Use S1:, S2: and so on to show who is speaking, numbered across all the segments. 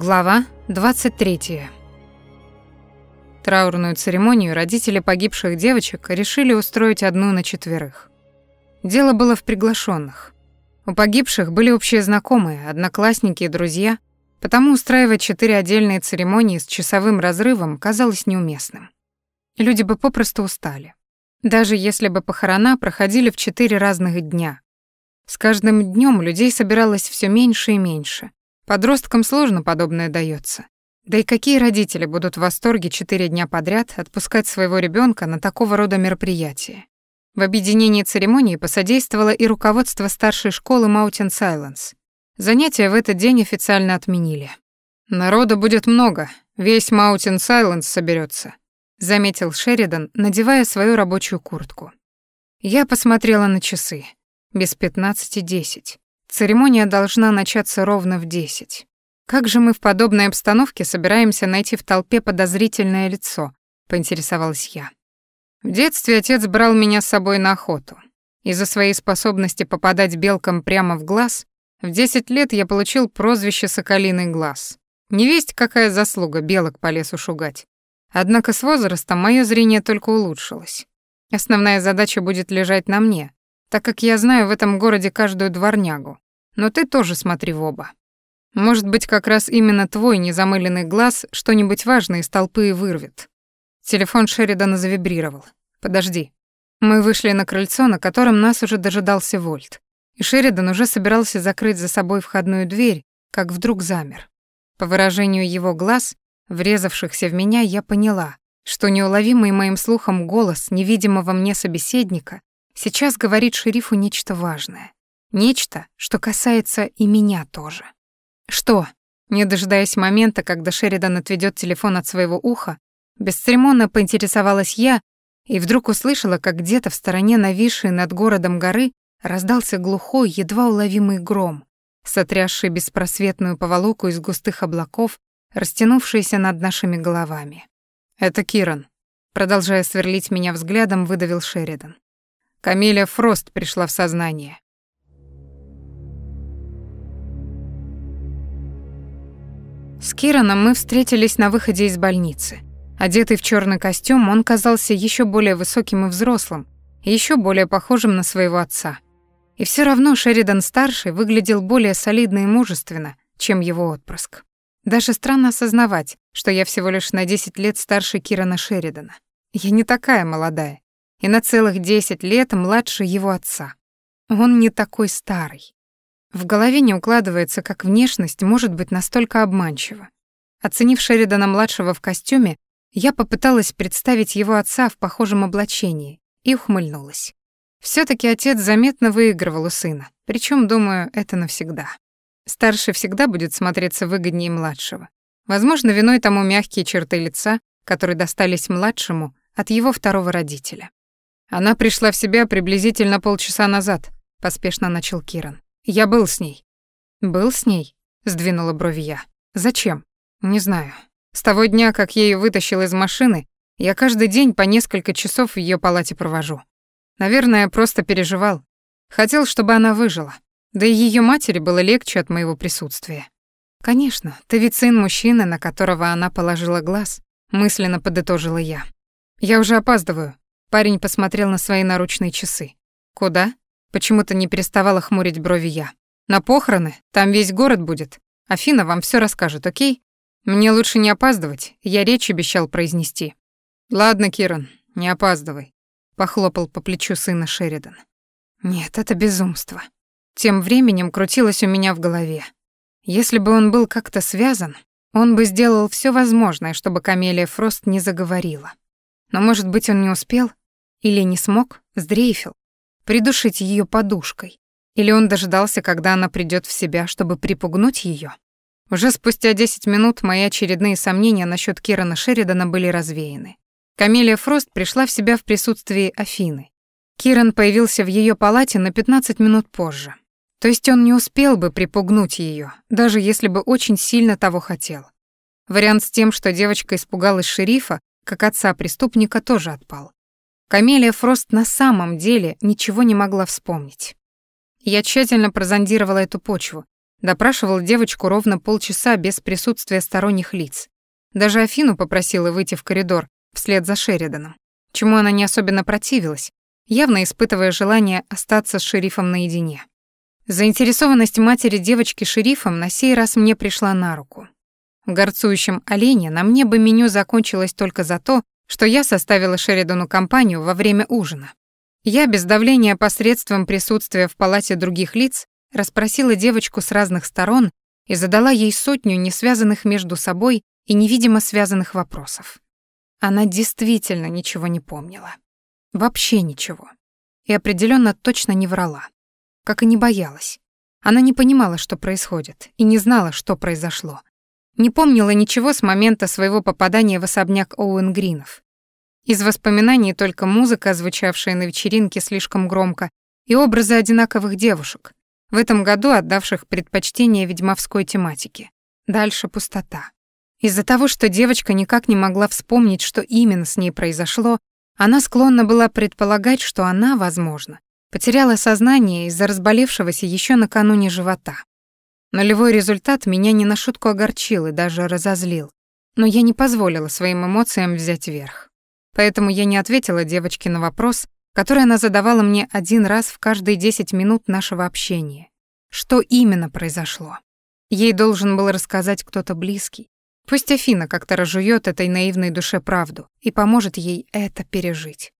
S1: Глава 23. Траурную церемонию родители погибших девочек решили устроить одну на четверых. Дело было в приглашенных. У погибших были общие знакомые, одноклассники и друзья, потому устраивать четыре отдельные церемонии с часовым разрывом казалось неуместным. Люди бы попросту устали. Даже если бы похорона проходили в четыре разных дня. С каждым днем людей собиралось все меньше и меньше, Подросткам сложно подобное дается. Да и какие родители будут в восторге четыре дня подряд отпускать своего ребенка на такого рода мероприятие? В объединении церемонии посодействовало и руководство старшей школы Mountain Silence. Занятия в этот день официально отменили. «Народа будет много, весь Mountain Silence соберется, заметил Шеридан, надевая свою рабочую куртку. Я посмотрела на часы. Без пятнадцати десять. Церемония должна начаться ровно в десять. Как же мы в подобной обстановке собираемся найти в толпе подозрительное лицо, поинтересовалась я. В детстве отец брал меня с собой на охоту. Из-за своей способности попадать белкам прямо в глаз, в 10 лет я получил прозвище «Соколиный глаз». Не весть, какая заслуга белок по лесу шугать. Однако с возрастом мое зрение только улучшилось. Основная задача будет лежать на мне, так как я знаю в этом городе каждую дворнягу. Но ты тоже смотри в оба. Может быть, как раз именно твой незамыленный глаз что-нибудь важное из толпы и вырвет. Телефон Шеридана завибрировал. Подожди. Мы вышли на крыльцо, на котором нас уже дожидался Вольт. И Шеридан уже собирался закрыть за собой входную дверь, как вдруг замер. По выражению его глаз, врезавшихся в меня, я поняла, что неуловимый моим слухом голос невидимого мне собеседника Сейчас говорит шерифу нечто важное. Нечто, что касается и меня тоже. Что? Не дожидаясь момента, когда Шеридан отведет телефон от своего уха, бесцеремонно поинтересовалась я и вдруг услышала, как где-то в стороне нависшей над городом горы раздался глухой, едва уловимый гром, сотрясший беспросветную поволоку из густых облаков, растянувшиеся над нашими головами. «Это Киран», — продолжая сверлить меня взглядом, выдавил Шеридан. Камиля Фрост пришла в сознание. С Кираном мы встретились на выходе из больницы. Одетый в черный костюм, он казался еще более высоким и взрослым, и еще более похожим на своего отца. И все равно Шеридан-старший выглядел более солидно и мужественно, чем его отпрыск. Даже странно осознавать, что я всего лишь на 10 лет старше Кирана Шеридана. Я не такая молодая, и на целых десять лет младше его отца. Он не такой старый. В голове не укладывается, как внешность может быть настолько обманчива. Оценив Шеридана-младшего в костюме, я попыталась представить его отца в похожем облачении и ухмыльнулась. все таки отец заметно выигрывал у сына, причем, думаю, это навсегда. Старший всегда будет смотреться выгоднее младшего. Возможно, виной тому мягкие черты лица, которые достались младшему от его второго родителя. Она пришла в себя приблизительно полчаса назад, поспешно начал Киран. Я был с ней. Был с ней? сдвинула брови я. Зачем? Не знаю. С того дня, как я её вытащил из машины, я каждый день по несколько часов в её палате провожу. Наверное, просто переживал. Хотел, чтобы она выжила. Да и её матери было легче от моего присутствия. Конечно, ты ведь сын мужчины, на которого она положила глаз, мысленно подытожила я. Я уже опаздываю, Парень посмотрел на свои наручные часы. «Куда?» Почему-то не переставала хмурить брови я. «На похороны? Там весь город будет. Афина вам все расскажет, окей? Мне лучше не опаздывать, я речь обещал произнести». «Ладно, Киран, не опаздывай», — похлопал по плечу сына Шеридан. «Нет, это безумство». Тем временем крутилось у меня в голове. Если бы он был как-то связан, он бы сделал все возможное, чтобы Камелия Фрост не заговорила. Но, может быть, он не успел? Или не смог, сдрейфил, придушить ее подушкой. Или он дождался, когда она придет в себя, чтобы припугнуть ее. Уже спустя 10 минут мои очередные сомнения насчет Кирана Шеридана были развеяны. Камелия Фрост пришла в себя в присутствии Афины. Киран появился в ее палате на 15 минут позже. То есть он не успел бы припугнуть ее, даже если бы очень сильно того хотел. Вариант с тем, что девочка испугалась шерифа, как отца преступника, тоже отпал. Камелия Фрост на самом деле ничего не могла вспомнить. Я тщательно прозондировала эту почву, Допрашивал девочку ровно полчаса без присутствия сторонних лиц. Даже Афину попросила выйти в коридор вслед за Шериданом, чему она не особенно противилась, явно испытывая желание остаться с шерифом наедине. Заинтересованность матери девочки шерифом на сей раз мне пришла на руку. В горцующем олене на мне бы меню закончилось только за то, что я составила Шеридану компанию во время ужина. Я без давления посредством присутствия в палате других лиц расспросила девочку с разных сторон и задала ей сотню несвязанных между собой и невидимо связанных вопросов. Она действительно ничего не помнила. Вообще ничего. И определенно точно не врала. Как и не боялась. Она не понимала, что происходит, и не знала, что произошло. Не помнила ничего с момента своего попадания в особняк Оуэн Гринов. Из воспоминаний только музыка, звучавшая на вечеринке слишком громко, и образы одинаковых девушек, в этом году отдавших предпочтение ведьмовской тематике. Дальше пустота. Из-за того, что девочка никак не могла вспомнить, что именно с ней произошло, она склонна была предполагать, что она, возможно, потеряла сознание из-за разболевшегося еще накануне живота. Нулевой результат меня не на шутку огорчил и даже разозлил, но я не позволила своим эмоциям взять верх. Поэтому я не ответила девочке на вопрос, который она задавала мне один раз в каждые 10 минут нашего общения. Что именно произошло? Ей должен был рассказать кто-то близкий. Пусть Афина как-то разжует этой наивной душе правду и поможет ей это пережить.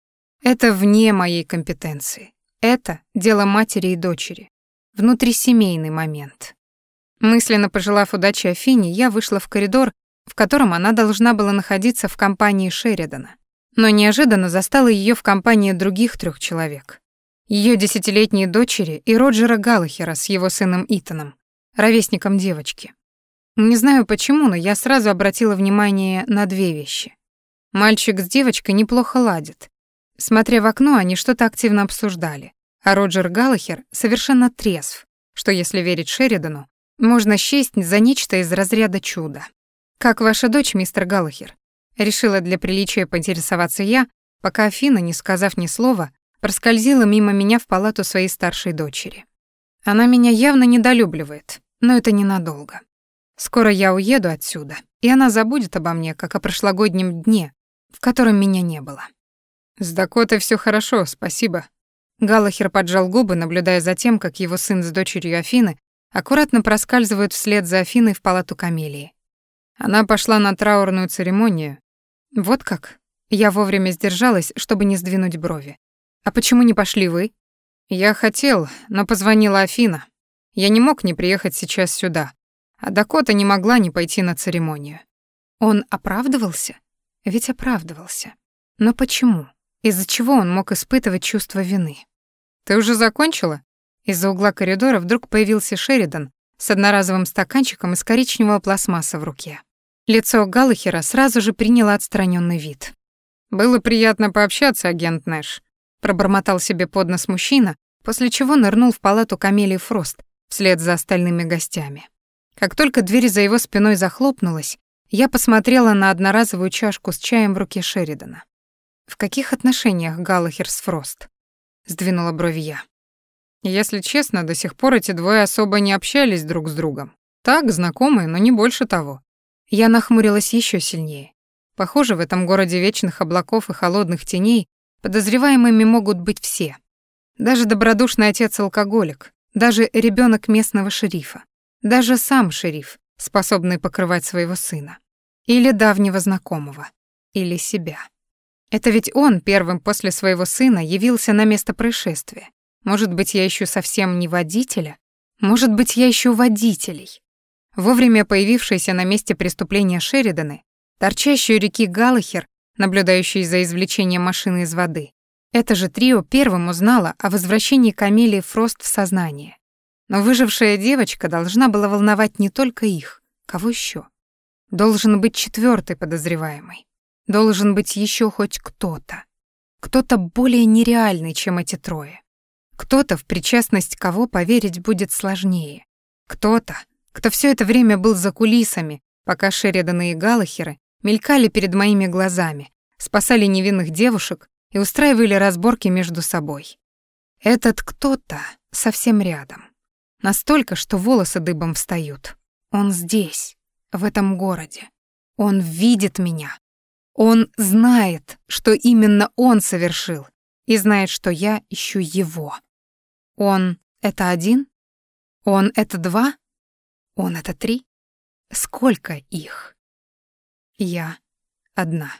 S1: Это вне моей компетенции. Это дело матери и дочери. Внутрисемейный момент. Мысленно пожелав удачи Афине, я вышла в коридор, в котором она должна была находиться в компании Шеридана. Но неожиданно застала ее в компании других трех человек. Ее десятилетней дочери и Роджера Галлахера с его сыном Итаном, ровесником девочки. Не знаю почему, но я сразу обратила внимание на две вещи. Мальчик с девочкой неплохо ладят. Смотря в окно, они что-то активно обсуждали, а Роджер Галлахер совершенно трезв, что, если верить Шеридану, можно счесть за нечто из разряда чуда. «Как ваша дочь, мистер Галлахер?» Решила для приличия поинтересоваться я, пока Афина, не сказав ни слова, проскользила мимо меня в палату своей старшей дочери. Она меня явно недолюбливает, но это ненадолго. Скоро я уеду отсюда, и она забудет обо мне, как о прошлогоднем дне, в котором меня не было. «С Дакотой всё хорошо, спасибо». Галлахер поджал губы, наблюдая за тем, как его сын с дочерью Афины аккуратно проскальзывают вслед за Афиной в палату Камелии. Она пошла на траурную церемонию. Вот как? Я вовремя сдержалась, чтобы не сдвинуть брови. А почему не пошли вы? Я хотел, но позвонила Афина. Я не мог не приехать сейчас сюда. А Дакота не могла не пойти на церемонию. Он оправдывался? Ведь оправдывался. Но почему? Из-за чего он мог испытывать чувство вины? Ты уже закончила? Из-за угла коридора вдруг появился Шеридан с одноразовым стаканчиком из коричневого пластмасса в руке. Лицо Галлахера сразу же приняло отстраненный вид. «Было приятно пообщаться, агент Нэш», — пробормотал себе под нос мужчина, после чего нырнул в палату Камелии Фрост вслед за остальными гостями. Как только дверь за его спиной захлопнулась, я посмотрела на одноразовую чашку с чаем в руке Шеридана. «В каких отношениях Галлахер с Фрост?» — сдвинула брови я. Если честно, до сих пор эти двое особо не общались друг с другом. Так, знакомые, но не больше того. Я нахмурилась еще сильнее. Похоже, в этом городе вечных облаков и холодных теней подозреваемыми могут быть все. Даже добродушный отец-алкоголик, даже ребенок местного шерифа, даже сам шериф, способный покрывать своего сына. Или давнего знакомого. Или себя. Это ведь он первым после своего сына явился на место происшествия. Может быть, я ищу совсем не водителя? Может быть, я ищу водителей? Вовремя появившиеся на месте преступления Шериданы, торчащие реки Галлахер, наблюдающие за извлечением машины из воды. Это же трио первым узнало о возвращении Камелии Фрост в сознание. Но выжившая девочка должна была волновать не только их. Кого еще? Должен быть четвертый подозреваемый. Должен быть еще хоть кто-то. Кто-то более нереальный, чем эти трое. Кто-то, в причастность кого поверить будет сложнее. Кто-то, кто все это время был за кулисами, пока Шериданы и Галлахеры мелькали перед моими глазами, спасали невинных девушек и устраивали разборки между собой. Этот кто-то совсем рядом. Настолько, что волосы дыбом встают. Он здесь, в этом городе. Он видит меня. Он знает, что именно он совершил, и знает, что я ищу его. Он — это один? Он — это два? Он — это три? Сколько их? Я одна.